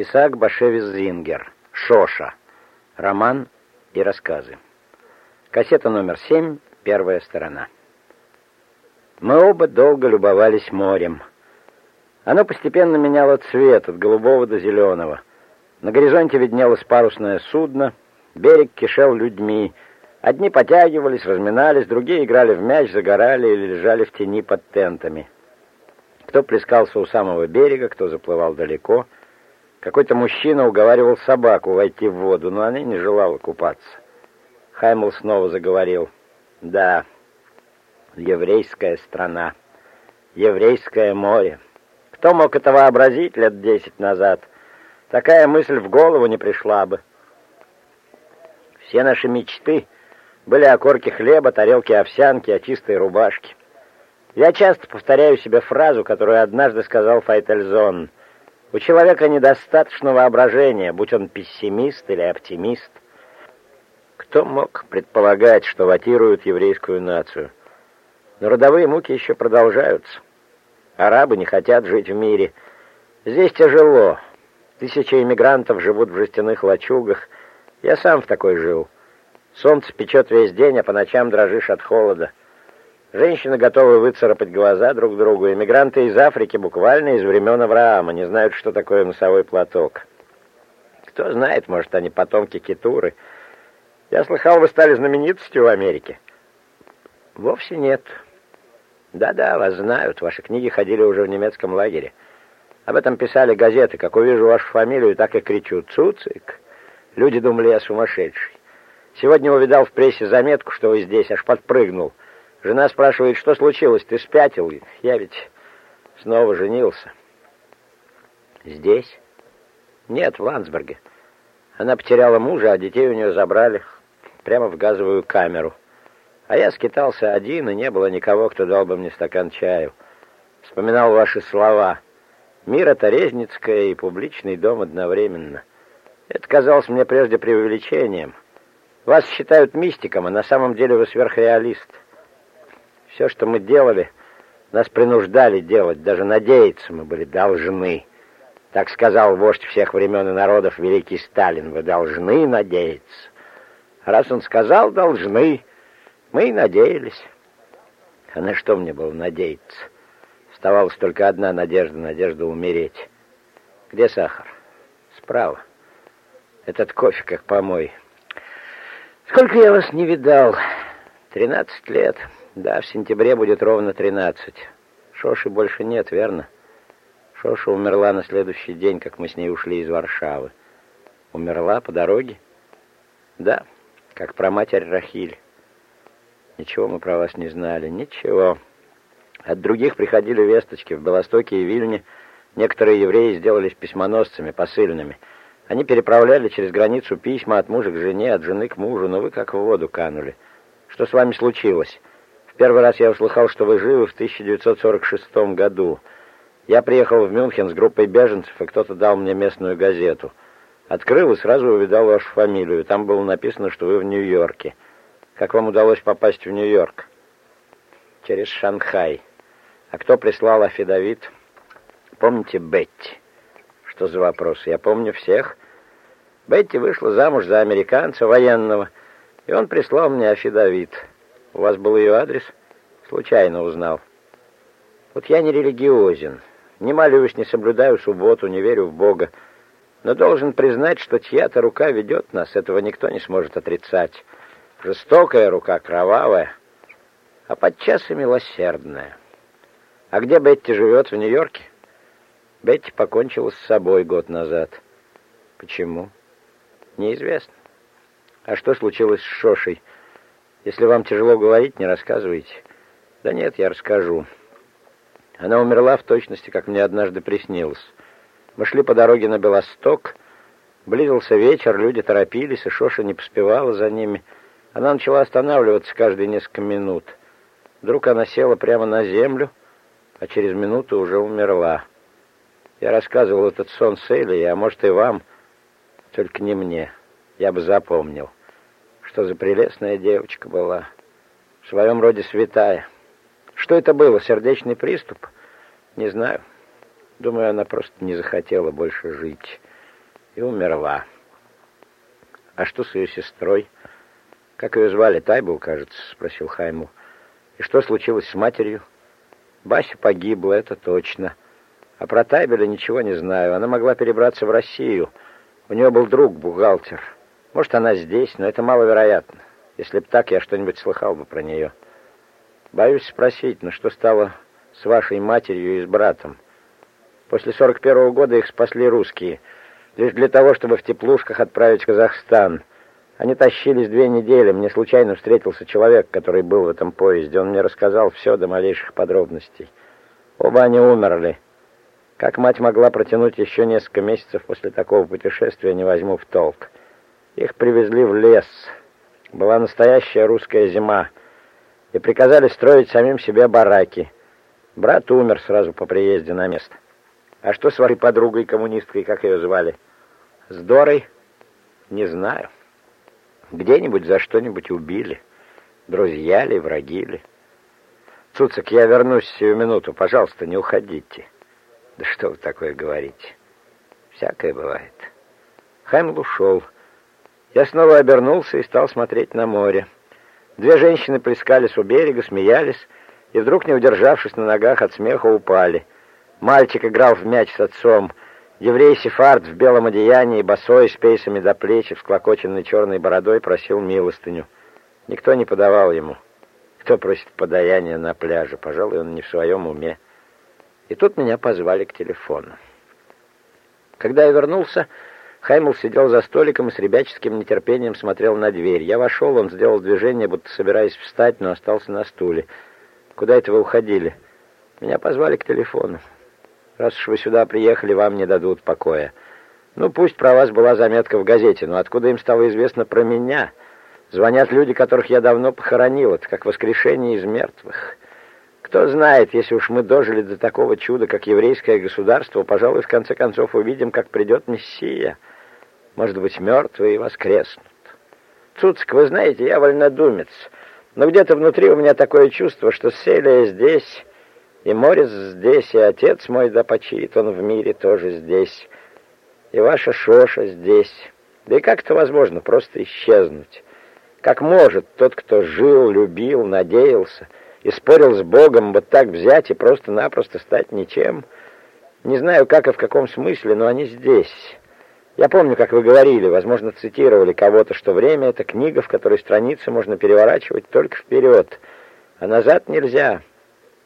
Исаак Башевис Зингер. Шоша. Роман и рассказы. Кассета номер семь, первая сторона. Мы оба долго любовались морем. Оно постепенно меняло цвет от голубого до зеленого. На горизонте виднелось парусное судно, берег кишел людьми. Одни потягивались, разминались, другие играли в мяч, загорали или лежали в тени под тентами. Кто плескался у самого берега, кто заплывал далеко. Какой-то мужчина уговаривал собаку войти в воду, но она не желала купаться. Хаймл снова заговорил. «Да, еврейская страна, еврейское море. Кто мог это вообразить лет десять назад? Такая мысль в голову не пришла бы. Все наши мечты были о корке хлеба, тарелке овсянки, о чистой рубашке. Я часто повторяю себе фразу, которую однажды сказал Файтельзон. У человека недостаточно воображения, будь он пессимист или оптимист. Кто мог предполагать, что ватируют еврейскую нацию? Но родовые муки еще продолжаются. Арабы не хотят жить в мире. Здесь тяжело. Тысячи иммигрантов живут в жестяных лачугах. Я сам в такой жил. Солнце печет весь день, а по ночам дрожишь от холода. Женщины готовы выцарапать глаза друг другу. Иммигранты из Африки буквально из времен Авраама не знают, что такое носовой платок. Кто знает, может, они потомки Китуры. Я слыхал, вы стали знаменитостью в Америке. Вовсе нет. Да-да, вас знают. Ваши книги ходили уже в немецком лагере. Об этом писали газеты. Как увижу вашу фамилию, так и кричу «Цуцик». Люди думали, я сумасшедший. Сегодня увидал в прессе заметку, что вы здесь, аж подпрыгнул. Жена спрашивает, что случилось, ты спятил? Я ведь снова женился. Здесь? Нет, в Ландсберге. Она потеряла мужа, а детей у нее забрали прямо в газовую камеру. А я скитался один, и не было никого, кто дал бы мне стакан чаю. Вспоминал ваши слова. Мир — это Резницкая и публичный дом одновременно. Это казалось мне прежде преувеличением. Вас считают мистиком, а на самом деле вы сверхреалист. Все, что мы делали, нас принуждали делать, даже надеяться мы были должны. Так сказал вождь всех времен и народов, великий Сталин, вы должны надеяться. Раз он сказал «должны», мы и надеялись. А на что мне было надеяться? Оставалась только одна надежда, надежда умереть. Где сахар? Справа. Этот кофе как помой. Сколько я вас не видал? Тринадцать лет. Да, в сентябре будет ровно тринадцать. Шоши больше нет, верно? Шоша умерла на следующий день, как мы с ней ушли из Варшавы. Умерла по дороге? Да, как про матерь Рахиль. Ничего мы про вас не знали, ничего. От других приходили весточки. В Белостоке и Вильне некоторые евреи сделались письмоносцами, посыльными. Они переправляли через границу письма от мужа к жене, от жены к мужу, но вы как в воду канули. Что с вами случилось? Первый раз я услыхал, что вы живы в 1946 году. Я приехал в Мюнхен с группой беженцев, и кто-то дал мне местную газету. Открыл и сразу увидал вашу фамилию. Там было написано, что вы в Нью-Йорке. Как вам удалось попасть в Нью-Йорк? Через Шанхай. А кто прислал афидавит? Помните Бетти? Что за вопрос? Я помню всех. Бетти вышла замуж за американца военного, и он прислал мне афидавит. У вас был ее адрес? Случайно узнал. Вот я не религиозен, не молюсь, не соблюдаю субботу, не верю в Бога. Но должен признать, что чья-то рука ведет нас, этого никто не сможет отрицать. Жестокая рука, кровавая, а подчас и милосердная. А где Бетти живет, в Нью-Йорке? Бетти покончила с собой год назад. Почему? Неизвестно. А что случилось с Шошей? Если вам тяжело говорить, не рассказывайте. Да нет, я расскажу. Она умерла в точности, как мне однажды приснилось. Мы шли по дороге на Белосток. Близился вечер, люди торопились, и Шоша не поспевала за ними. Она начала останавливаться каждые несколько минут. Вдруг она села прямо на землю, а через минуту уже умерла. Я рассказывал этот сон Селли, а может и вам, только не мне. Я бы запомнил. Что за прелестная девочка была. В своем роде святая. Что это было, сердечный приступ? Не знаю. Думаю, она просто не захотела больше жить. и умерла. А что с ее сестрой? Как ее звали? Тайбл, кажется, спросил Хайму. И что случилось с матерью? Бася погибла, это точно. А про Тайбеля ничего не знаю. Она могла перебраться в Россию. У нее был друг, бухгалтер. Может, она здесь, но это маловероятно. Если б так, я что-нибудь слыхал бы про нее. Боюсь спросить, но что стало с вашей матерью и с братом? После 41-го года их спасли русские, лишь для того, чтобы в теплушках отправить в Казахстан. Они тащились две недели. Мне случайно встретился человек, который был в этом поезде. Он мне рассказал все до малейших подробностей. Оба они умерли. Как мать могла протянуть еще несколько месяцев после такого путешествия, не возьму в толк. Их привезли в лес. Была настоящая русская зима. И приказали строить самим себе бараки. Брат умер сразу по приезде на место. А что с вашей подругой-коммунисткой, как ее звали? С Дорой? Не знаю. Где-нибудь за что-нибудь убили. Друзья ли, враги ли. Цуцик, я вернусь сию минуту. Пожалуйста, не уходите. Да что вы такое говорите? Всякое бывает. Хаймл ушел. Я снова обернулся и стал смотреть на море. Две женщины плескались у берега, смеялись, и вдруг, не удержавшись на ногах от смеха, упали. Мальчик играл в мяч с отцом. Еврей Сефард в белом одеянии, босой, с пейсами до плеч, всклокоченной черной бородой, просил милостыню. Никто не подавал ему. Кто просит подаяния на пляже? Пожалуй, он не в своем уме. И тут меня позвали к телефону. Когда я вернулся, Хаймл сидел за столиком и с ребяческим нетерпением смотрел на дверь. Я вошел, он сделал движение, будто собираясь встать, но остался на стуле. «Куда это вы уходили?» «Меня позвали к телефону. Раз уж вы сюда приехали, вам не дадут покоя. Ну, пусть про вас была заметка в газете, но откуда им стало известно про меня?» Звонят люди, которых я давно похоронил. Это как воскрешение из мертвых. Кто знает, если уж мы дожили до такого чуда, как еврейское государство, пожалуй, в конце концов увидим, как придет Мессия. Может быть, мертвые воскреснут. Цуцк, вы знаете, я вольнодумец, но где-то внутри у меня такое чувство, что Селия здесь, и Морис здесь, и отец мой да почиет, он в мире тоже здесь, и ваша Шоша здесь. Да и как это возможно, просто исчезнуть? Как может тот, кто жил, любил, надеялся и спорил с Богом, вот так взять и просто-напросто стать ничем? Не знаю, как и в каком смысле, но они здесь. Я помню, как вы говорили, возможно, цитировали кого-то, что время — это книга, в которой страницы можно переворачивать только вперед, а назад нельзя.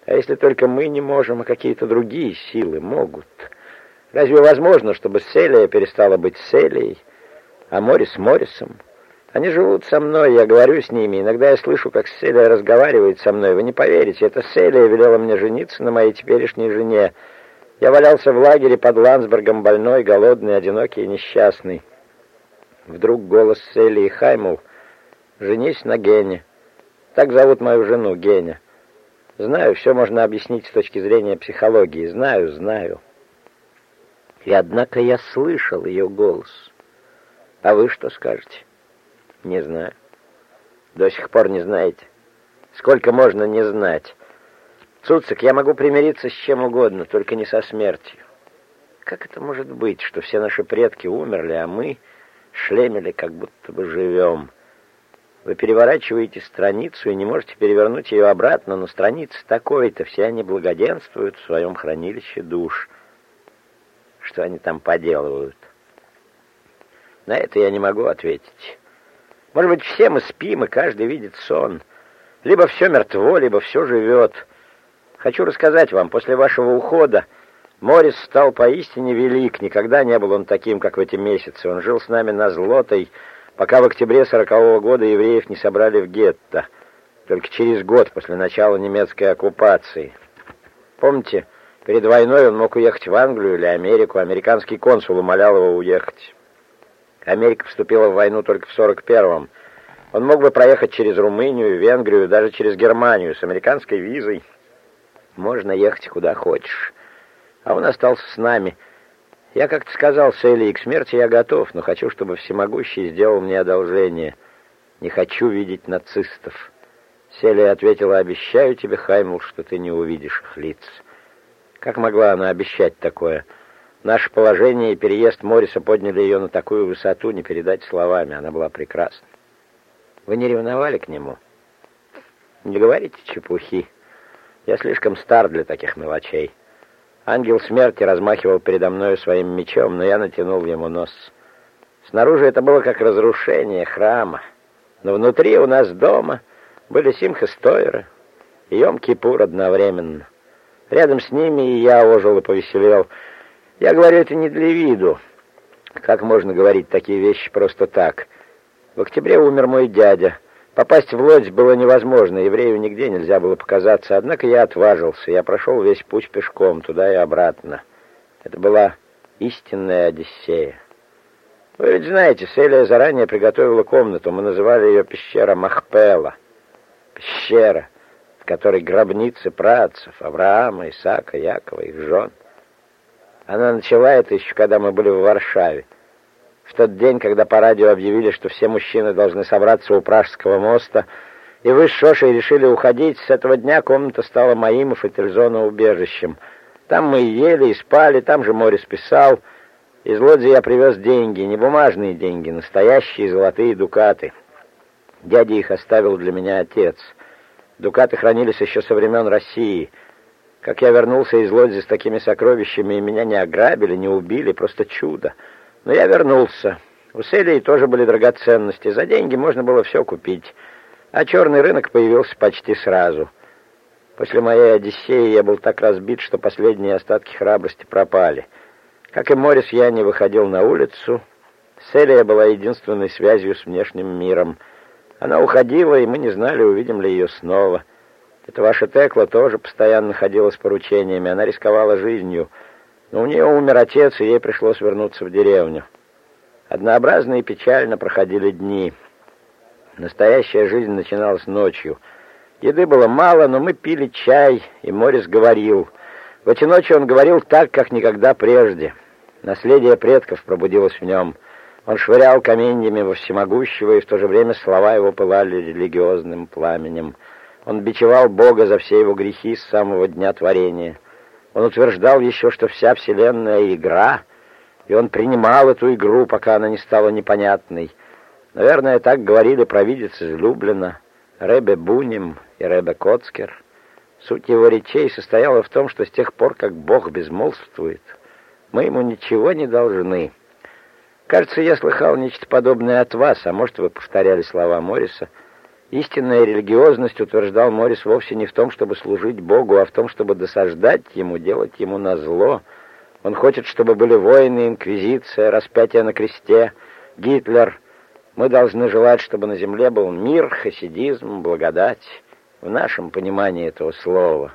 А если только мы не можем, а какие-то другие силы могут? Разве возможно, чтобы Селия перестала быть Селией, а Морис — Морисом? Они живут со мной, я говорю с ними. Иногда я слышу, как Селия разговаривает со мной. Вы не поверите, это Селия велела мне жениться на моей теперешней жене. Я валялся в лагере под Ландсбергом, больной, голодный, одинокий и несчастный. Вдруг голос Селии Хаймул. «Женись на Гене». Так зовут мою жену, Геня. Знаю, все можно объяснить с точки зрения психологии. Знаю, знаю. И однако я слышал ее голос. А вы что скажете? Не знаю. До сих пор не знаете. Сколько можно не знать? Цуцик, я могу примириться с чем угодно, только не со смертью. Как это может быть, что все наши предки умерли, а мы шлемели, как будто бы живем? Вы переворачиваете страницу и не можете перевернуть ее обратно, но страница такой-то, все они благоденствуют в своем хранилище душ. Что они там поделывают? На это я не могу ответить. Может быть, все мы спим, и каждый видит сон. Либо все мертво, либо все живет. Хочу рассказать вам, после вашего ухода Морис стал поистине велик. Никогда не был он таким, как в эти месяцы. Он жил с нами на Злотой, пока в октябре сорокового года евреев не собрали в гетто. Только через год после начала немецкой оккупации. Помните, перед войной он мог уехать в Англию или Америку. Американский консул умолял его уехать. Америка вступила в войну только в 41-м. Он мог бы проехать через Румынию, Венгрию, даже через Германию. С американской визой можно ехать куда хочешь. А он остался с нами. Я как-то сказал Селли, к смерти я готов, но хочу, чтобы всемогущий сделал мне одолжение. Не хочу видеть нацистов. Селия ответила, обещаю тебе, Хаймл, что ты не увидишь их лиц. Как могла она обещать такое? Наше положение и переезд Морриса подняли ее на такую высоту, не передать словами. Она была прекрасна. Вы не ревновали к нему? Не говорите чепухи. Я слишком стар для таких мелочей. Ангел смерти размахивал передо мной своим мечом, но я натянул ему нос. Снаружи это было как разрушение храма, но внутри у нас дома были Симха Стойера и Йом-Кипур одновременно. Рядом с ними и я ожил и повеселел. Я говорю это не для виду. Как можно говорить такие вещи просто так? В октябре умер мой дядя. Попасть в Лодзь было невозможно, еврею нигде нельзя было показаться. Однако я отважился, я прошел весь путь пешком, туда и обратно. Это была истинная Одиссея. Вы ведь знаете, Селия заранее приготовила комнату, мы называли ее пещера Махпела. Пещера, в которой гробницы працев Авраама, Исаака, Якова, их жен. Она начала это еще, когда мы были в Варшаве. В тот день, когда по радио объявили, что все мужчины должны собраться у Пражского моста, и вы с Шошей решили уходить, с этого дня комната стала моим и Фатильзона убежищем. Там мы ели, и спали, там же море списал. Из Лодзи я привез деньги, не бумажные деньги, настоящие золотые дукаты. Дядя их оставил для меня отец. Дукаты хранились еще со времен России. Как я вернулся из Лодзи с такими сокровищами, и меня не ограбили, не убили, просто чудо. Но я вернулся. У Селии тоже были драгоценности. За деньги можно было все купить. А черный рынок появился почти сразу. После моей Одиссеи я был так разбит, что последние остатки храбрости пропали. Как и Морис, я не выходил на улицу. Селия была единственной связью с внешним миром. Она уходила, и мы не знали, увидим ли ее снова. Это ваша Текла тоже постоянно ходила с поручениями. Она рисковала жизнью. Но у нее умер отец, и ей пришлось вернуться в деревню. Однообразно и печально проходили дни. Настоящая жизнь начиналась ночью. Еды было мало, но мы пили чай, и Морис говорил. В эти ночи он говорил так, как никогда прежде. Наследие предков пробудилось в нем. Он швырял каменьями во всемогущего, и в то же время слова его пылали религиозным пламенем. Он бичевал Бога за все его грехи с самого дня творения. Он утверждал еще, что вся Вселенная — игра, и он принимал эту игру, пока она не стала непонятной. Наверное, так говорили провидец из Люблина, Ребе Буним и Ребе Коцкер. Суть его речей состояла в том, что с тех пор, как Бог безмолвствует, мы ему ничего не должны. Кажется, я слыхал нечто подобное от вас, а может, вы повторяли слова Морриса — Истинная религиозность, утверждал Морис, вовсе не в том, чтобы служить Богу, а в том, чтобы досаждать Ему, делать Ему назло. Он хочет, чтобы были войны, инквизиция, распятие на кресте, Гитлер. Мы должны желать, чтобы на земле был мир, хасидизм, благодать, в нашем понимании этого слова.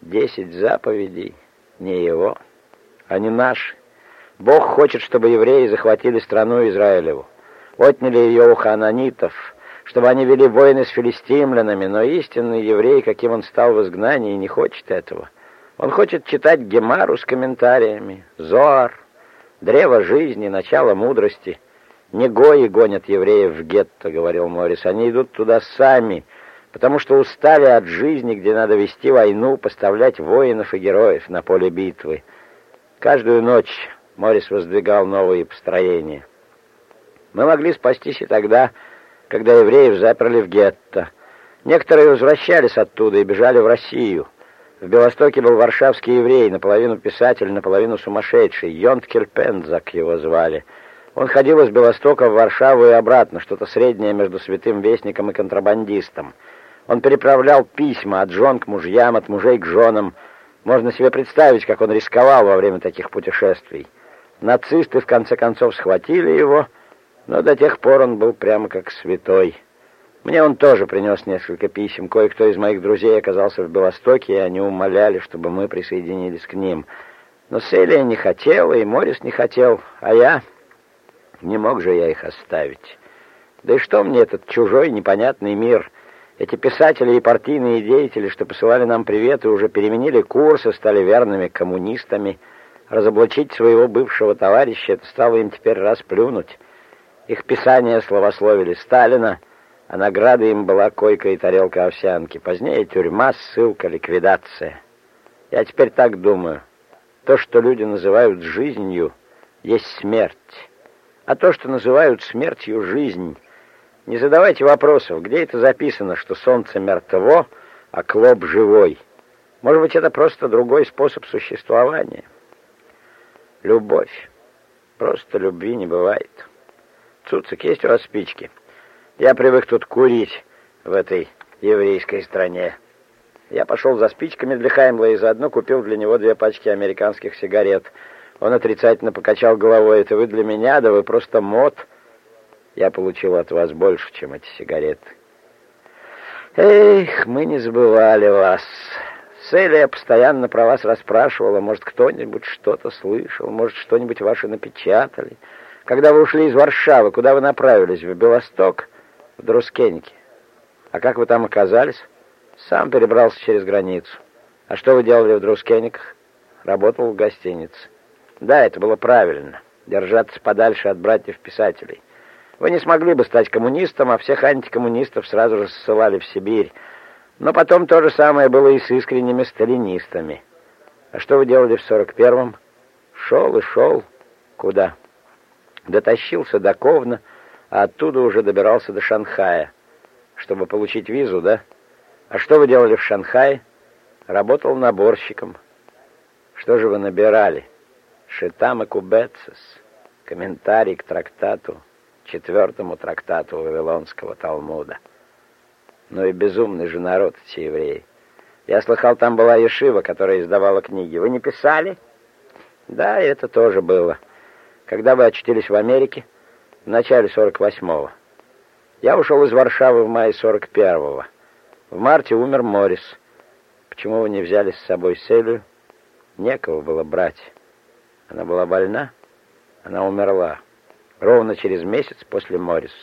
Десять заповедей не его, они наши. Бог хочет, чтобы евреи захватили страну Израилеву, отняли ее у хананитов — чтобы они вели войны с филистимлянами, но истинный еврей, каким он стал в изгнании, не хочет этого. Он хочет читать Гемару с комментариями, Зоар, древо жизни, начало мудрости. Не гои гонят евреев в гетто, говорил Морис, они идут туда сами, потому что устали от жизни, где надо вести войну, поставлять воинов и героев на поле битвы. Каждую ночь Морис воздвигал новые построения. Мы могли спастись и тогда, евреев заперли в гетто. Некоторые возвращались оттуда и бежали в Россию. В Белостоке был варшавский еврей, наполовину писатель, наполовину сумасшедший. Йонткель Пензак его звали. Он ходил из Белостока в Варшаву и обратно, что-то среднее между святым вестником и контрабандистом. Он переправлял письма от жен к мужьям, от мужей к женам. Можно себе представить, как он рисковал во время таких путешествий. Нацисты в конце концов схватили его но до тех пор он был прямо как святой. Мне он тоже принес несколько писем. Кое-кто из моих друзей оказался в Белостоке, и они умоляли, чтобы мы присоединились к ним. Но Селия не хотела, и Морис не хотел, а я... Не мог же я их оставить. Да и что мне этот чужой непонятный мир? Эти писатели и партийные деятели, что посылали нам приветы, уже переменили курсы, стали верными коммунистами. Разоблачить своего бывшего товарища — это стало им теперь расплюнуть. Их писания словословили Сталина, а наградой им была койка и тарелка овсянки. Позднее тюрьма, ссылка, ликвидация. Я теперь так думаю. То, что люди называют жизнью, есть смерть. А то, что называют смертью жизнь, не задавайте вопросов, где это записано, что солнце мертво, а клоп живой. Может быть, это просто другой способ существования. Любовь. Просто любви не бывает. Цуцик, есть у вас спички? Я привык тут курить в этой еврейской стране. Я пошел за спичками для Хаймла и заодно купил для него две пачки американских сигарет. Он отрицательно покачал головой. «Это вы для меня, да вы просто мод. Я получил от вас больше, чем эти сигареты». «Эх, мы не забывали вас. Селия постоянно про вас расспрашивала. Может, кто-нибудь что-то слышал, может, что-нибудь ваши напечатали. Когда вы ушли из Варшавы, куда вы направились? В Белосток? В Друскеннике. А как вы там оказались?» Сам перебрался через границу. А что вы делали в Друскениках? Работал в гостинице. Да, это было правильно. Держаться подальше от братьев-писателей. Вы не смогли бы стать коммунистом, а всех антикоммунистов сразу же ссылали в Сибирь. Но потом то же самое было и с искренними сталинистами. А что вы делали в 41-м? Шел и шел. Куда? Дотащился до Ковна, а оттуда уже добирался до Шанхая. Чтобы получить визу, да? А что вы делали в Шанхае? Работал наборщиком. Что же вы набирали? Шитам и кубецес. Комментарий к трактату, четвертому трактату Вавилонского Талмуда. Ну и безумный же народ эти евреи. Я слыхал, там была Ешива, которая издавала книги. Вы не писали? Да, это тоже было. Когда вы очутились в Америке? В начале 48-го. Я ушел из Варшавы в мае 41-го. В марте умер Морис. Почему вы не взяли с собой Селию? Некого было брать. Она была больна, она умерла. Ровно через месяц после Морриса.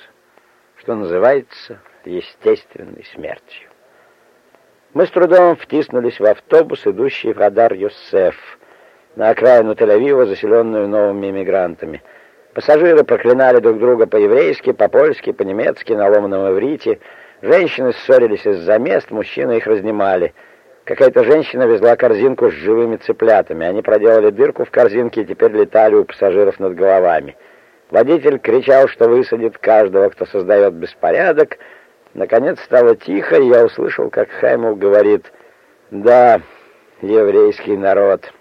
Что называется естественной смертью. Мы с трудом втиснулись в автобус, идущий в Радар Юссеф, на окраину Тель-Авива, заселенную новыми иммигрантами. Пассажиры проклинали друг друга по-еврейски, по-польски, по-немецки, на ломаном иврите — Женщины ссорились из-за мест, мужчины их разнимали. Какая-то женщина везла корзинку с живыми цыплятами. Они проделали дырку в корзинке и теперь летали у пассажиров над головами. Водитель кричал, что высадит каждого, кто создает беспорядок. Наконец стало тихо, и я услышал, как Хаймл говорит, «Да, еврейский народ.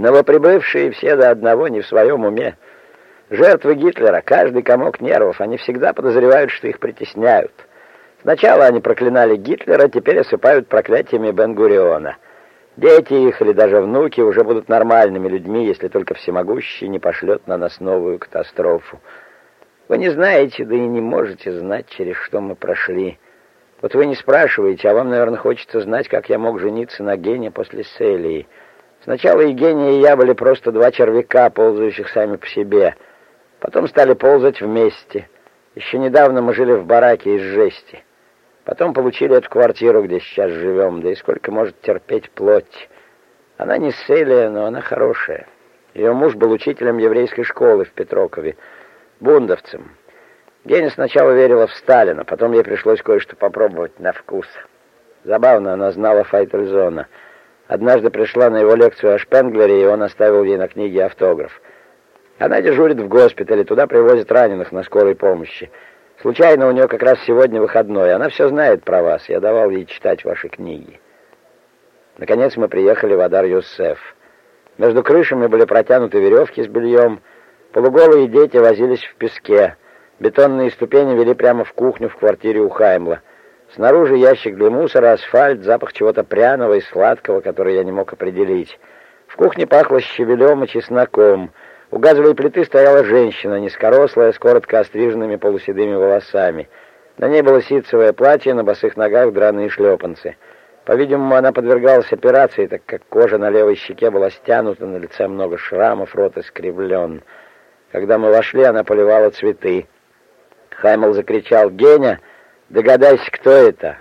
Новоприбывшие все до одного не в своем уме. Жертвы Гитлера, каждый комок нервов, они всегда подозревают, что их притесняют». Сначала они проклинали Гитлера, теперь осыпают проклятиями Бен-Гуриона. Дети их или даже внуки уже будут нормальными людьми, если только всемогущий не пошлет на нас новую катастрофу. Вы не знаете, да и не можете знать, через что мы прошли. Вот вы не спрашиваете, а вам, наверное, хочется знать, как я мог жениться на Гене после Селии. Сначала и Гения, и я были просто два червяка, ползающих сами по себе. Потом стали ползать вместе. Еще недавно мы жили в бараке из жести. Потом получили эту квартиру, где сейчас живем, да и сколько может терпеть плоть. Она не Селия, но она хорошая. Ее муж был учителем еврейской школы в Петрокове, бундовцем. Геня сначала верила в Сталина, потом ей пришлось кое-что попробовать на вкус. Забавно, она знала Файтельзона. Однажды пришла на его лекцию о Шпенглере, и он оставил ей на книге автограф. Она дежурит в госпитале, туда привозят раненых на скорой помощи. Случайно у нее как раз сегодня выходной. Она все знает про вас. Я давал ей читать ваши книги. Наконец мы приехали в Адар-Юссеф. Между крышами были протянуты веревки с бельем. Полуголые дети возились в песке. Бетонные ступени вели прямо в кухню в квартире у Хаймла. Снаружи ящик для мусора, асфальт, запах чего-то пряного и сладкого, который я не мог определить. В кухне пахло щавелем и чесноком. У газовой плиты стояла женщина, низкорослая, с коротко остриженными полуседыми волосами. На ней было ситцевое платье, на босых ногах драные шлепанцы. По-видимому, она подвергалась операции, так как кожа на левой щеке была стянута, на лице много шрамов, рот искривлен. Когда мы вошли, она поливала цветы. Хаймл закричал «Геня, догадайся, кто это?»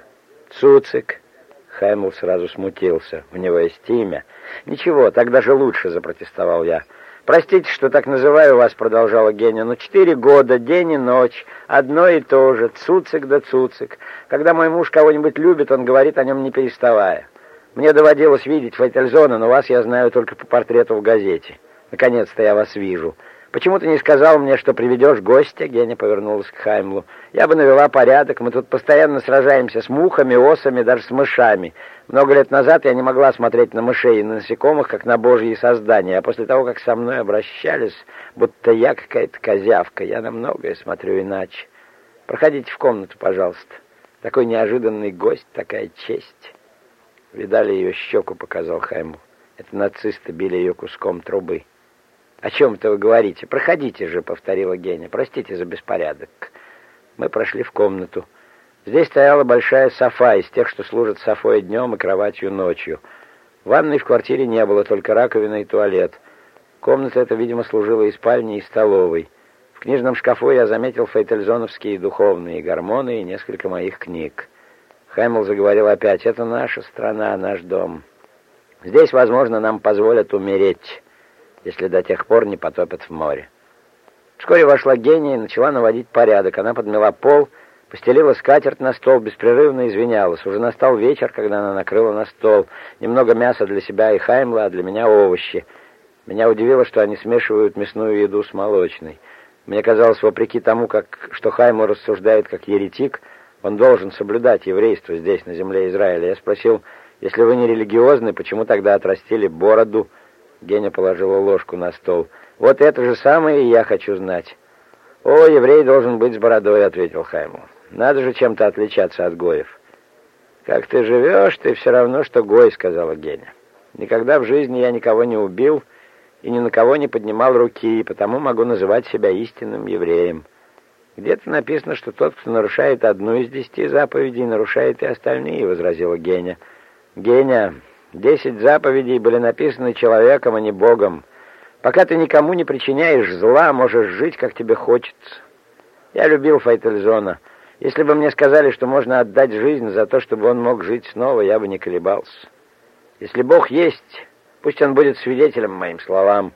«Цуцик». Хаймл сразу смутился. «У него есть имя». «Ничего, так даже лучше», — запротестовал я. «Простите, что так называю вас», — продолжала Геня, «но четыре года, день и ночь, одно и то же, цуцик да цуцик. Когда мой муж кого-нибудь любит, он говорит о нем не переставая. Мне доводилось видеть Фейтельзона, но вас я знаю только по портрету в газете. Наконец-то я вас вижу. Почему ты не сказал мне, что приведешь гостя?» Геня повернулась к Хаймлу. «Я бы навела порядок. Мы тут постоянно сражаемся с мухами, осами, даже с мышами. Много лет назад я не могла смотреть на мышей и на насекомых, как на божьи создания. А после того, как со мной обращались, будто я какая-то козявка, я на многое смотрю иначе. Проходите в комнату, пожалуйста. Такой неожиданный гость, такая честь». «Видали ее щеку?» — показал Хаймл. «Это нацисты били ее куском трубы». «О чем-то вы говорите? Проходите же», — повторила Геня. «Простите за беспорядок». Мы прошли в комнату. Здесь стояла большая софа из тех, что служат софой днем и кроватью ночью. Ванной в квартире не было, только раковина и туалет. Комната эта, видимо, служила и спальней, и столовой. В книжном шкафу я заметил фейтельзоновские духовные гормоны и несколько моих книг. Хэмилл заговорил опять. «Это наша страна, наш дом. Здесь, возможно, нам позволят умереть» если до тех пор не потопят в море. Вскоре вошла гения и начала наводить порядок. Она подмела пол, постелила скатерть на стол, беспрерывно извинялась. Уже настал вечер, когда она накрыла на стол. Немного мяса для себя и Хаймла, а для меня овощи. Меня удивило, что они смешивают мясную еду с молочной. Мне казалось, вопреки тому, как, что Хаймл рассуждает как еретик, он должен соблюдать еврейство здесь, на земле Израиля. Я спросил, если вы не религиозны, почему тогда отрастили бороду, Геня положила ложку на стол. «Вот это же самое я хочу знать». «О, еврей должен быть с бородой», — ответил Хайму. «Надо же чем-то отличаться от гоев». «Как ты живешь, ты все равно, что гой», — сказала Геня. «Никогда в жизни я никого не убил и ни на кого не поднимал руки, и потому могу называть себя истинным евреем. Где-то написано, что тот, кто нарушает одну из десяти заповедей, нарушает и остальные», — возразила Геня. «Геня, Десять заповедей были написаны человеком, а не Богом. Пока ты никому не причиняешь зла, можешь жить, как тебе хочется. Я любил Файтельзона. Если бы мне сказали, что можно отдать жизнь за то, чтобы он мог жить снова, я бы не колебался. Если Бог есть, пусть он будет свидетелем моим словам.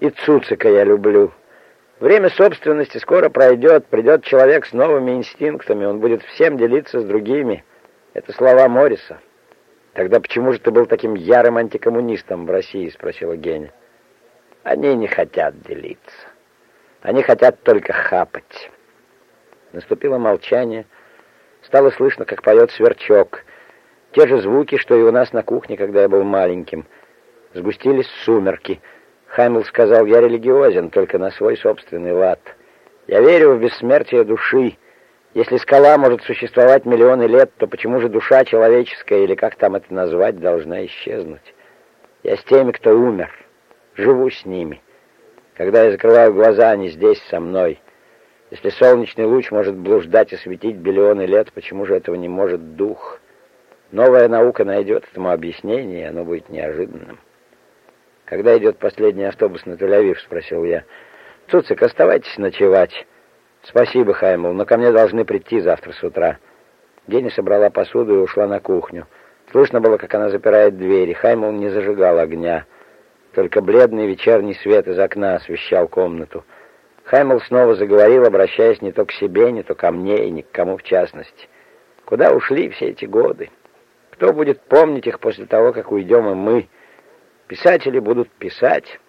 И Цуцика я люблю. Время собственности скоро пройдет, придет человек с новыми инстинктами, он будет всем делиться с другими. Это слова Мориса. «Тогда почему же ты был таким ярым антикоммунистом в России?» — спросила Геня. «Они не хотят делиться. Они хотят только хапать». Наступило молчание. Стало слышно, как поет сверчок. Те же звуки, что и у нас на кухне, когда я был маленьким. Сгустились сумерки. Хаймл сказал, я религиозен, только на свой собственный лад. Я верю в бессмертие души, если скала может существовать миллионы лет, то почему же душа человеческая, или как там это назвать, должна исчезнуть? Я с теми, кто умер, живу с ними. Когда я закрываю глаза, они здесь со мной. Если солнечный луч может блуждать и светить миллионы лет, почему же этого не может дух? Новая наука найдет этому объяснение, и оно будет неожиданным. «Когда идет последний автобус на Тель-Авив?» — спросил я. «Цуцик, оставайтесь ночевать». «Спасибо, Хаймл, но ко мне должны прийти завтра с утра». Геня собрала посуду и ушла на кухню. Слышно было, как она запирает двери. Хаймл не зажигал огня. Только бледный вечерний свет из окна освещал комнату. Хаймл снова заговорил, обращаясь не то к себе, не то ко мне и ни к кому в частности. Куда ушли все эти годы? Кто будет помнить их после того, как уйдем и мы? Писатели будут писать,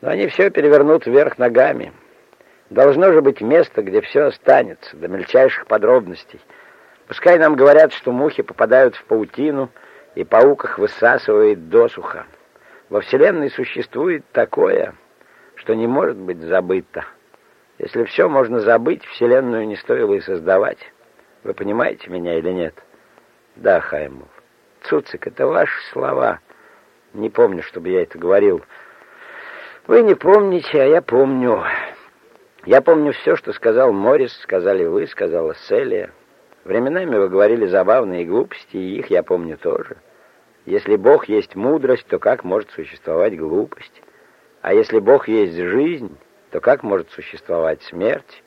но они все перевернут вверх ногами. Должно же быть место, где все останется, до мельчайших подробностей. Пускай нам говорят, что мухи попадают в паутину, и паук их высасывает досуха. Во Вселенной существует такое, что не может быть забыто. Если все можно забыть, Вселенную не стоило и создавать. Вы понимаете меня или нет? Да, Хаймов. Цуцик, это ваши слова. Не помню, чтобы я это говорил. Вы не помните, а я помню. Я помню все, что сказал Морис, сказали вы, сказала Селия. Временами вы говорили забавные глупости, и их я помню тоже. Если Бог есть мудрость, то как может существовать глупость? А если Бог есть жизнь, то как может существовать смерть?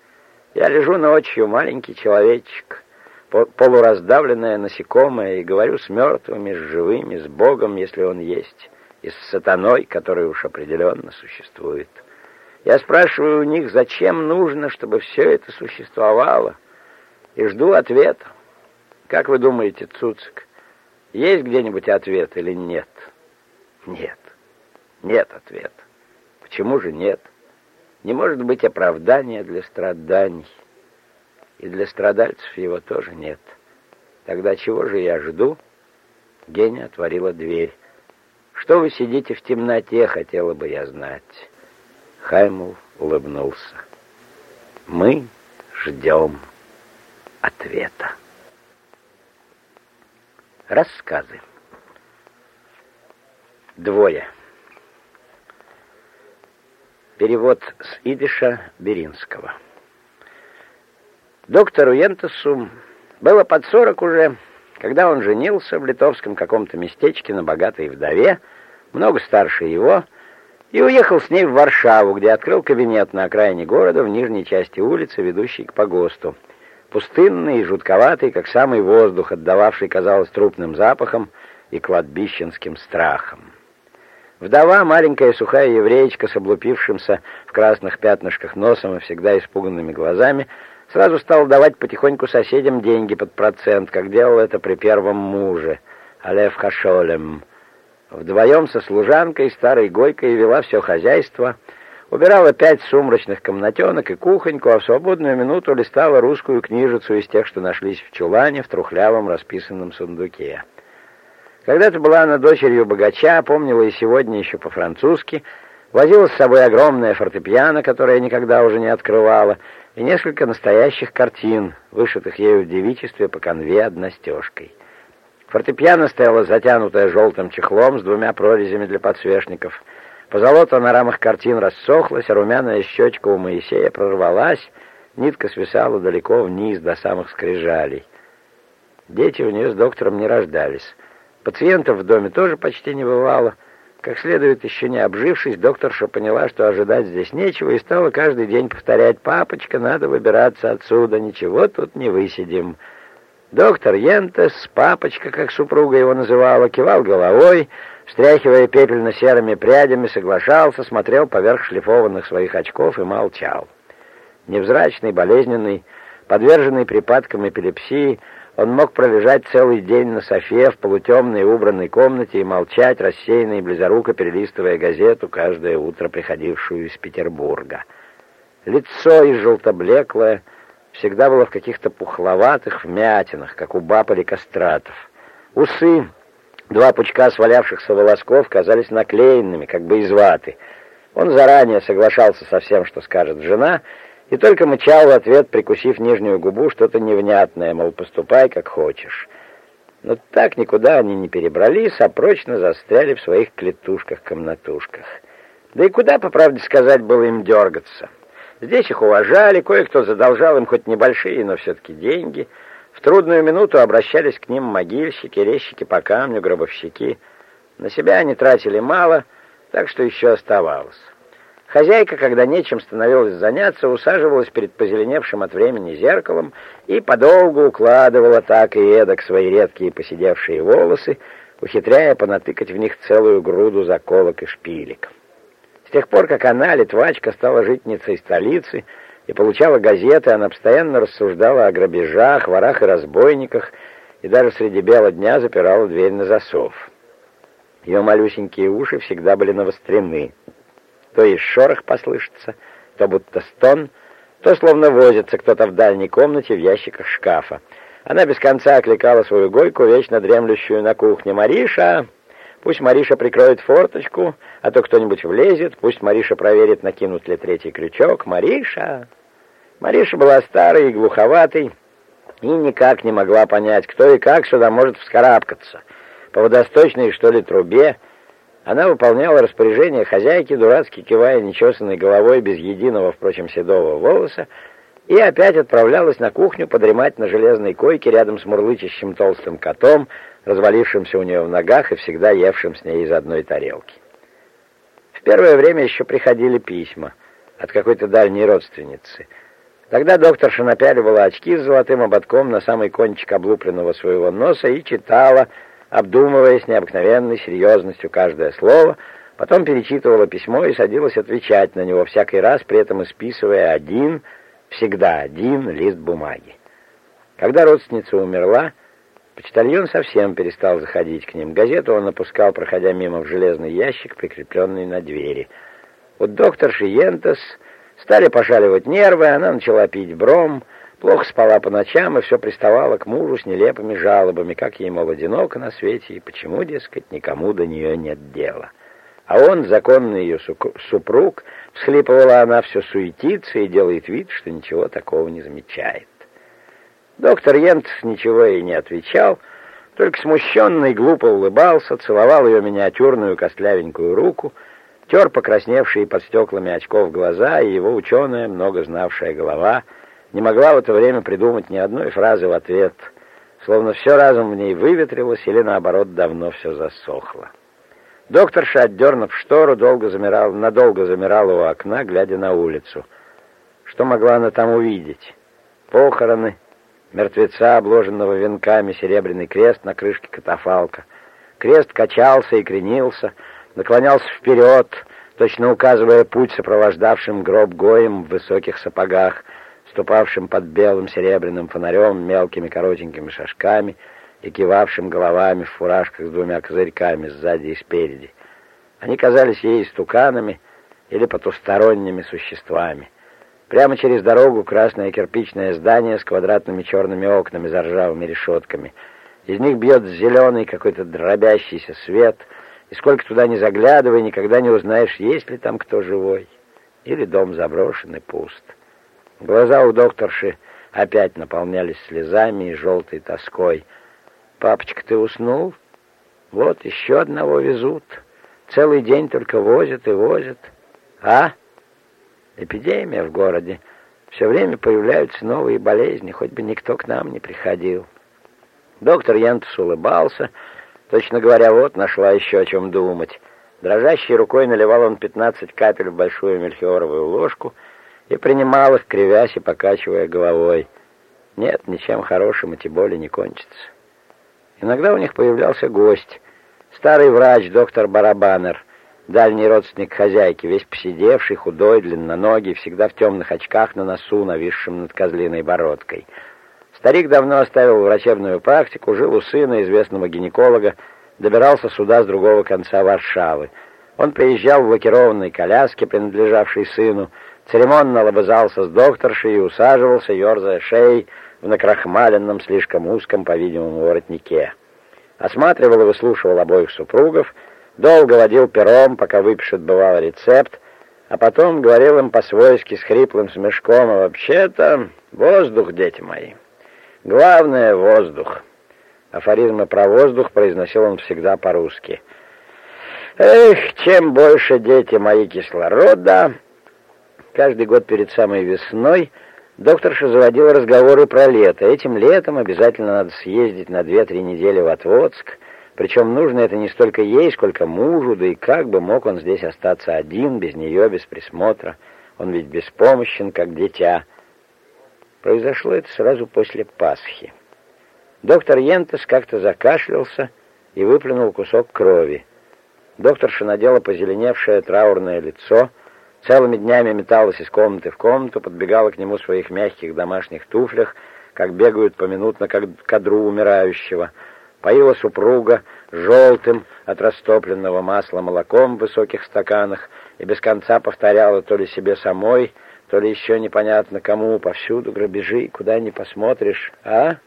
Я лежу ночью, маленький человечек, полураздавленное насекомое, и говорю с мертвыми, с живыми, с Богом, если Он есть, и с сатаной, который уж определенно существует. Я спрашиваю у них, зачем нужно, чтобы все это существовало, и жду ответа. Как вы думаете, Цуцик, Есть где-нибудь ответ или нет? Нет. Нет ответа. Почему же нет? Не может быть оправдания для страданий. И для страдальцев его тоже нет. Тогда чего же я жду? Геня отворила дверь. Что вы сидите в темноте, хотела бы я знать. Хаймул улыбнулся. Мы ждем ответа. Рассказы. Двое. Перевод с идиша Беринского. Доктору Йентесу было под сорок уже, когда он женился в литовском каком-то местечке на богатой вдове, много старше его, и уехал с ней в Варшаву, где открыл кабинет на окраине города в нижней части улицы, ведущей к погосту. Пустынный и жутковатый, как самый воздух, отдававший, казалось, трупным запахом и кладбищенским страхом. Вдова, маленькая сухая евреечка с облупившимся в красных пятнышках носом и всегда испуганными глазами, сразу стала давать потихоньку соседям деньги под процент, как делал это при первом муже, Алев Хашолем. Вдвоем со служанкой, старой Гойкой, вела все хозяйство, убирала пять сумрачных комнатенок и кухоньку, а в свободную минуту листала русскую книжицу из тех, что нашлись в чулане в трухлявом расписанном сундуке. Когда-то была она дочерью богача, помнила и сегодня еще по-французски, возила с собой огромное фортепиано, которое никогда уже не открывала, и несколько настоящих картин, вышитых ею в девичестве по конве одностежкой. Фортепиано стояло затянутое желтым чехлом с двумя прорезями для подсвечников. Позолота на рамах картин рассохлась, а румяная щечка у Моисея прорвалась, нитка свисала далеко вниз до самых скрижалей. Дети у нее с доктором не рождались. Пациентов в доме тоже почти не бывало. Как следует, еще не обжившись, докторша поняла, что ожидать здесь нечего, и стала каждый день повторять «Папочка, надо выбираться отсюда, ничего тут не высидим». Доктор Йентес, папочка, как супруга его называла, кивал головой, встряхивая пепельно-серыми прядями, соглашался, смотрел поверх шлифованных своих очков и молчал. Невзрачный, болезненный, подверженный припадкам эпилепсии, он мог пролежать целый день на софе в полутемной убранной комнате и молчать, рассеянно и близоруко перелистывая газету, каждое утро приходившую из Петербурга. Лицо и желтоблеклое всегда было в каких-то пухловатых вмятинах, как у баб или кастратов. Усы, два пучка свалявшихся волосков, казались наклеенными, как бы из ваты. Он заранее соглашался со всем, что скажет жена, и только мычал в ответ, прикусив нижнюю губу, что-то невнятное, мол, поступай как хочешь. Но так никуда они не перебрались, а прочно застряли в своих клетушках-комнатушках. Да и куда, по правде сказать, было им дергаться? Здесь их уважали, кое-кто задолжал им хоть небольшие, но все-таки деньги. В трудную минуту обращались к ним могильщики, резчики по камню, гробовщики. На себя они тратили мало, так что еще оставалось. Хозяйка, когда нечем становилось заняться, усаживалась перед позеленевшим от времени зеркалом и подолгу укладывала так и эдак свои редкие поседевшие волосы, ухитряя понатыкать в них целую груду заколок и шпилек. Тех пор, как она, литвачка, стала житницей столицы и получала газеты, она постоянно рассуждала о грабежах, ворах и разбойниках, и даже среди бела дня запирала дверь на засов. Ее малюсенькие уши всегда были навострены — то есть шорох послышится, то будто стон, то словно возится кто-то в дальней комнате в ящиках шкафа. Она без конца окликала свою гойку, вечно дремлющую на кухне. «Мариша! Пусть Мариша прикроет форточку, а то кто-нибудь влезет. Пусть Мариша проверит, накинут ли третий крючок. Мариша!» Мариша была старой и глуховатой, и никак не могла понять, кто и как сюда может вскарабкаться. По водосточной, что ли, трубе она выполняла распоряжение хозяйки, дурацки кивая нечесанной головой без единого, впрочем, седого волоса, и опять отправлялась на кухню подремать на железной койке рядом с мурлычащим толстым котом, развалившимся у нее в ногах и всегда евшим с ней из одной тарелки. В первое время еще приходили письма от какой-то дальней родственницы. Тогда докторша напяливала очки с золотым ободком на самый кончик облупленного своего носа и читала обдумывая с необыкновенной серьезностью каждое слово, потом перечитывала письмо и садилась отвечать на него, всякий раз при этом исписывая один, всегда один лист бумаги. Когда родственница умерла, Почтальон совсем перестал заходить к ним. Газету он опускал, проходя мимо в железный ящик, прикрепленный на двери. Вот доктор Шиентес стали пошаливать нервы, она начала пить бром, плохо спала по ночам и все приставала к мужу с нелепыми жалобами, как ей, мол, одиноко на свете, и почему, дескать, никому до нее нет дела. А он, законный ее супруг, всхлипывала она, все суетится и делает вид, что ничего такого не замечает. Доктор Йент ничего ей не отвечал, только смущенный глупо улыбался, целовал ее миниатюрную костлявенькую руку, тер покрасневшие под стеклами очков глаза, и его ученая, много знавшая голова, не могла в это время придумать ни одной фразы в ответ, словно все разом в ней выветрилось или, наоборот, давно все засохло. Докторша, отдернув штору, долго замирал, надолго замирала у окна, глядя на улицу. Что могла она там увидеть? Похороны, мертвеца, обложенного венками, серебряный крест на крышке катафалка. Крест качался и кренился, наклонялся вперед, точно указывая путь сопровождавшим гроб гоем в высоких сапогах, ступавшим под белым серебряным фонарем мелкими коротенькими шажками и кивавшим головами в фуражках с двумя козырьками сзади и спереди. Они казались ей истуканами или потусторонними существами. Прямо через дорогу красное кирпичное здание с квадратными черными окнами за ржавыми решетками. Из них бьет зеленый какой-то дробящийся свет, и сколько туда ни заглядывай, никогда не узнаешь, есть ли там кто живой, или дом заброшен и пуст. Глаза у докторши опять наполнялись слезами и желтой тоской. «Папочка, ты уснул? Вот, еще одного везут. Целый день только возят и возят. А?» Эпидемия в городе. Все время появляются новые болезни, хоть бы никто к нам не приходил. Доктор Янтус улыбался, точно говоря, вот нашла еще о чем думать. Дрожащей рукой наливал он 15 капель в большую мельхиоровую ложку и принимал их, кривясь и покачивая головой. Нет, ничем хорошим эти боли не кончатся. Иногда у них появлялся гость, старый врач, доктор Барабанер — Дальний родственник хозяйки, весь посидевший, худой, длинноногий, всегда в темных очках на носу, нависшим над козлиной бородкой. Старик давно оставил врачебную практику, жил у сына, известного гинеколога, добирался сюда с другого конца Варшавы. Он приезжал в лакированной коляске, принадлежавшей сыну, церемонно лобызался с докторшей и усаживался, ерзая шеей, в накрахмаленном, слишком узком, по-видимому, воротнике. Осматривал и выслушивал обоих супругов, Долго водил пером, пока выпишет, бывало, рецепт, а потом говорил им по-свойски с хриплым смешком, а вообще-то воздух, дети мои. Главное — воздух. Афоризмы про воздух произносил он всегда по-русски. Эх, чем больше, дети мои, кислорода... Каждый год перед самой весной докторша заводила разговоры про лето. Этим летом обязательно надо съездить на две-три недели в Отводск, причем нужно это не столько ей, сколько мужу, да и как бы мог он здесь остаться один, без нее, без присмотра. Он ведь беспомощен, как дитя. Произошло это сразу после Пасхи. Доктор Йентес как-то закашлялся и выплюнул кусок крови. Докторша надела позеленевшее траурное лицо, целыми днями металась из комнаты в комнату, подбегала к нему в своих мягких домашних туфлях, как бегают поминутно к кадру умирающего — поила супруга желтым от растопленного масла молоком в высоких стаканах и без конца повторяла то ли себе самой, то ли еще непонятно кому, повсюду грабежи, куда ни посмотришь, а?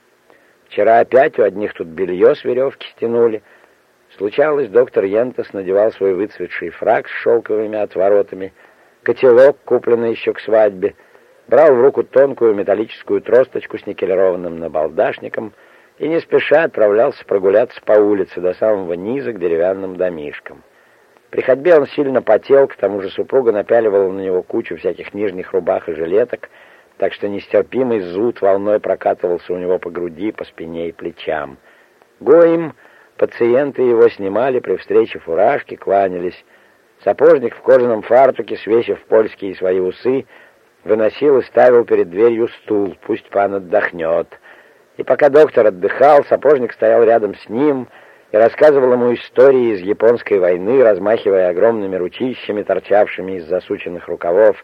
Вчера опять у одних тут белье с веревки стянули. Случалось, доктор Янтес надевал свой выцветший фраг с шелковыми отворотами, котелок, купленный еще к свадьбе, брал в руку тонкую металлическую тросточку с никелированным набалдашником — и не спеша отправлялся прогуляться по улице до самого низа к деревянным домишкам. При ходьбе он сильно потел, к тому же супруга напяливала на него кучу всяких нижних рубах и жилеток, так что нестерпимый зуд волной прокатывался у него по груди, по спине и плечам. Гоим пациенты его снимали при встрече фуражки, кланялись. Сапожник в кожаном фартуке, свесив польские свои усы, выносил и ставил перед дверью стул, пусть пан отдохнет — и пока доктор отдыхал, сапожник стоял рядом с ним и рассказывал ему истории из японской войны, размахивая огромными ручищами, торчавшими из засученных рукавов.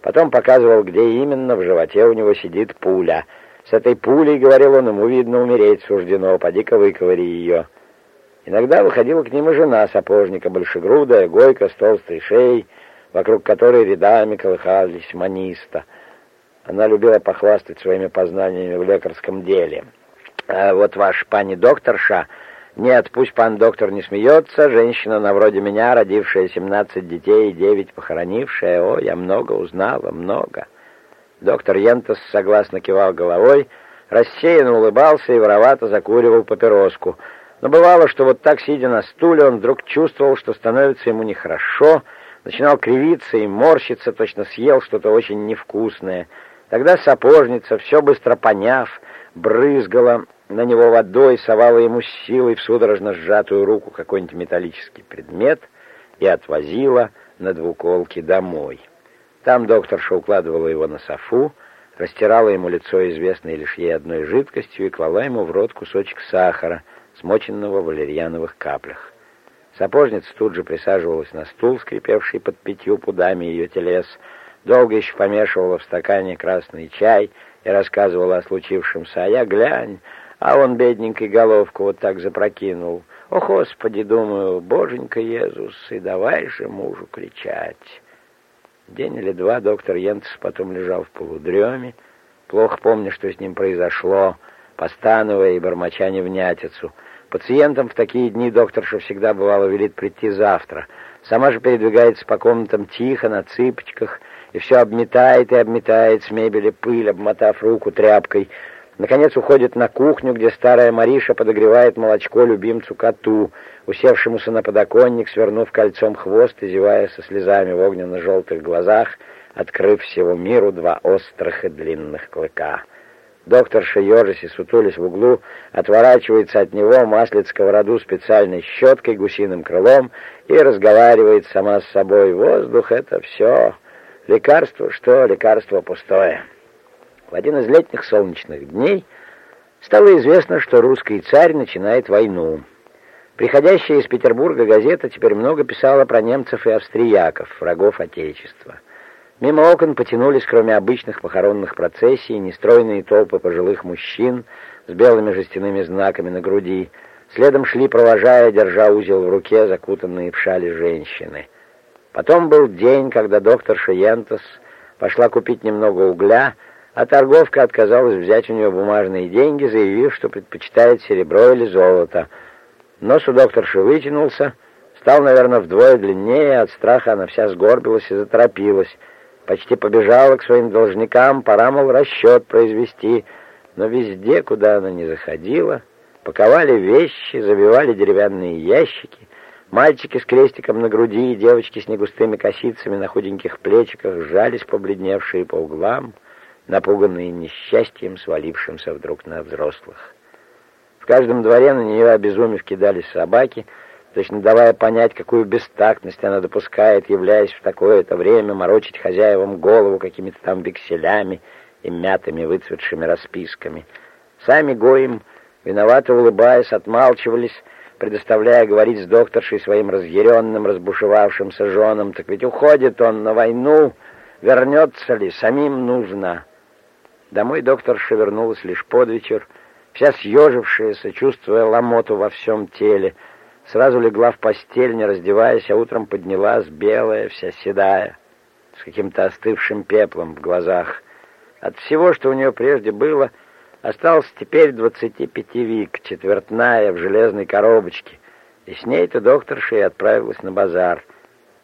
Потом показывал, где именно в животе у него сидит пуля. С этой пулей, говорил он, ему видно умереть суждено, поди-ка выковыри ее. Иногда выходила к ним и жена сапожника, большегрудая, гойка с толстой шеей, вокруг которой рядами колыхались маниста. Она любила похвастать своими познаниями в лекарском деле. А вот ваш пани докторша... Нет, пусть пан доктор не смеется, женщина на вроде меня, родившая семнадцать детей и девять похоронившая. О, я много узнала, много. Доктор Йентес согласно кивал головой, рассеянно улыбался и воровато закуривал папироску. Но бывало, что вот так, сидя на стуле, он вдруг чувствовал, что становится ему нехорошо, начинал кривиться и морщиться, точно съел что-то очень невкусное. Тогда сапожница, все быстро поняв, брызгала на него водой, совала ему силой в судорожно сжатую руку какой-нибудь металлический предмет и отвозила на двуколке домой. Там докторша укладывала его на софу, растирала ему лицо известной лишь ей одной жидкостью и клала ему в рот кусочек сахара, смоченного в валерьяновых каплях. Сапожница тут же присаживалась на стул, скрипевший под пятью пудами ее телес, долго еще помешивала в стакане красный чай и рассказывала о случившемся, а я, глянь, а он, бедненький, головку вот так запрокинул. О, Господи, думаю, Боженька Иисус, и давай же мужу кричать. День или два доктор Йентс потом лежал в полудреме, плохо помня, что с ним произошло, постановая и бормоча невнятицу. Пациентам в такие дни докторша всегда бывало велит прийти завтра. Сама же передвигается по комнатам тихо, на цыпочках, и все обметает и обметает с мебели пыль, обмотав руку тряпкой, Наконец уходит на кухню, где старая Мариша подогревает молочко любимцу коту, усевшемуся на подоконник, свернув кольцом хвост и зевая со слезами в огненно-желтых глазах, открыв всему миру два острых и длинных клыка. Докторша ежись и сутулись в углу, отворачивается от него, маслит сковороду специальной щеткой, гусиным крылом и разговаривает сама с собой. Воздух — это все. Лекарство что? Лекарство пустое. В один из летних солнечных дней стало известно, что русский царь начинает войну. Приходящая из Петербурга газета теперь много писала про немцев и австрияков, врагов Отечества. Мимо окон потянулись, кроме обычных похоронных процессий, нестройные толпы пожилых мужчин с белыми жестяными знаками на груди. Следом шли, провожая, держа узел в руке, закутанные в шали женщины. Потом был день, когда доктор Шиентос пошла купить немного угля, а торговка отказалась взять у нее бумажные деньги, заявив, что предпочитает серебро или золото. Нос у докторши вытянулся, стал, наверное, вдвое длиннее, от страха она вся сгорбилась и заторопилась. Почти побежала к своим должникам, пора, мол, расчет произвести. Но везде, куда она не заходила, паковали вещи, забивали деревянные ящики. Мальчики с крестиком на груди и девочки с негустыми косицами на худеньких плечиках сжались, побледневшие по углам напуганные несчастьем, свалившимся вдруг на взрослых. В каждом дворе на нее обезумев кидались собаки, точно давая понять, какую бестактность она допускает, являясь в такое-то время морочить хозяевам голову какими-то там векселями и мятыми выцветшими расписками. Сами гоим, виновато улыбаясь, отмалчивались, предоставляя говорить с докторшей своим разъяренным, разбушевавшимся женам, так ведь уходит он на войну, вернется ли, самим нужно. Домой докторша вернулась лишь под вечер, вся съежившаяся, чувствуя ломоту во всем теле. Сразу легла в постель, не раздеваясь, а утром поднялась, белая, вся седая, с каким-то остывшим пеплом в глазах. От всего, что у нее прежде было, осталось теперь двадцати пяти вик, четвертная, в железной коробочке. И с ней-то докторша и отправилась на базар.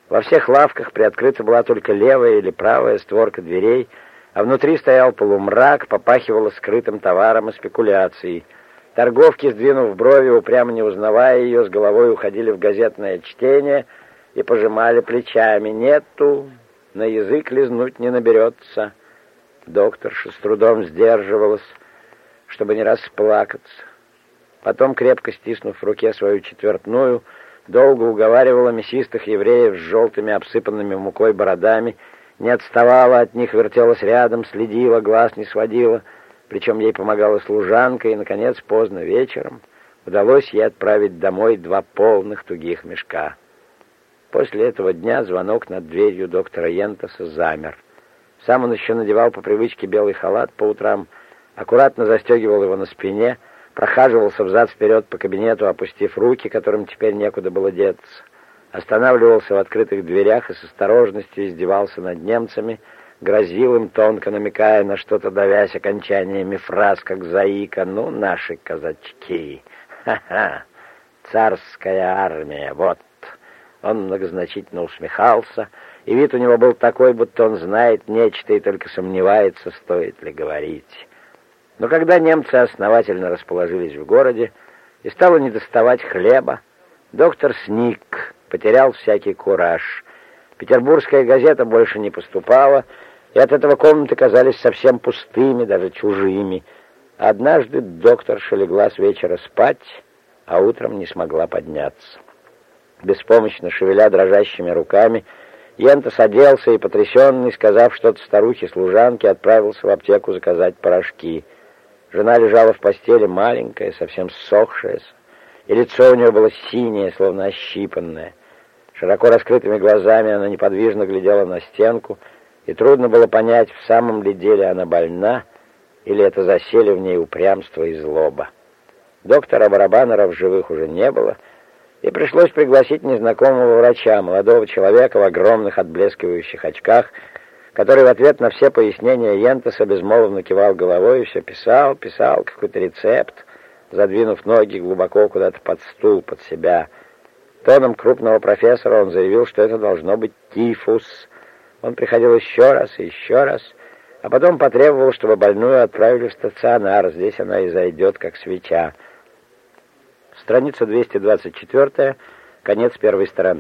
Во всех лавках приоткрыта была только левая или правая створка дверей — а внутри стоял полумрак, попахивало скрытым товаром и спекуляцией. Торговки, сдвинув брови, упрямо не узнавая ее, с головой уходили в газетное чтение и пожимали плечами. «Нету, на язык лизнуть не наберется». Докторша с трудом сдерживалась, чтобы не расплакаться. Потом, крепко стиснув в руке свою четвертную, долго уговаривала мясистых евреев с желтыми, обсыпанными мукой бородами не отставала от них, вертелась рядом, следила, глаз не сводила. Причем ей помогала служанка, и, наконец, поздно вечером удалось ей отправить домой два полных тугих мешка. После этого дня звонок над дверью доктора Йентаса замер. Сам он еще надевал по привычке белый халат по утрам, аккуратно застегивал его на спине, прохаживался взад-вперед по кабинету, опустив руки, которым теперь некуда было деться, останавливался в открытых дверях и с осторожностью издевался над немцами, грозил им, тонко намекая на что-то, давясь окончаниями фраз, как заика, «Ну, наши казачки! Ха-ха! Царская армия! Вот!» Он многозначительно усмехался, и вид у него был такой, будто он знает нечто и только сомневается, стоит ли говорить. Но когда немцы основательно расположились в городе и стало недоставать хлеба, доктор сник, потерял всякий кураж. Петербургская газета больше не поступала, и от этого комнаты казались совсем пустыми, даже чужими. Однажды докторша легла с вечера спать, а утром не смогла подняться. Беспомощно шевеля дрожащими руками, Ентос оделся и, потрясенный, сказав что-то старухе-служанке, отправился в аптеку заказать порошки — Жена лежала в постели, маленькая, совсем ссохшаяся, и лицо у нее было синее, словно ощипанное. Широко раскрытыми глазами она неподвижно глядела на стенку, и трудно было понять, в самом ли деле она больна, или это засели в ней упрямство и злоба. Доктора Барабанера в живых уже не было, и пришлось пригласить незнакомого врача, молодого человека в огромных отблескивающих очках, который в ответ на все пояснения Йентеса безмолвно кивал головой и все писал, писал какой-то рецепт, задвинув ноги глубоко куда-то под стул, под себя. Тоном крупного профессора он заявил, что это должно быть тифус. Он приходил еще раз и еще раз, а потом потребовал, чтобы больную отправили в стационар. Здесь она и зайдет, как свеча. Страница 224, конец первой стороны.